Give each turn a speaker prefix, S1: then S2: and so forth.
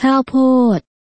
S1: ข้าวโพด